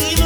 same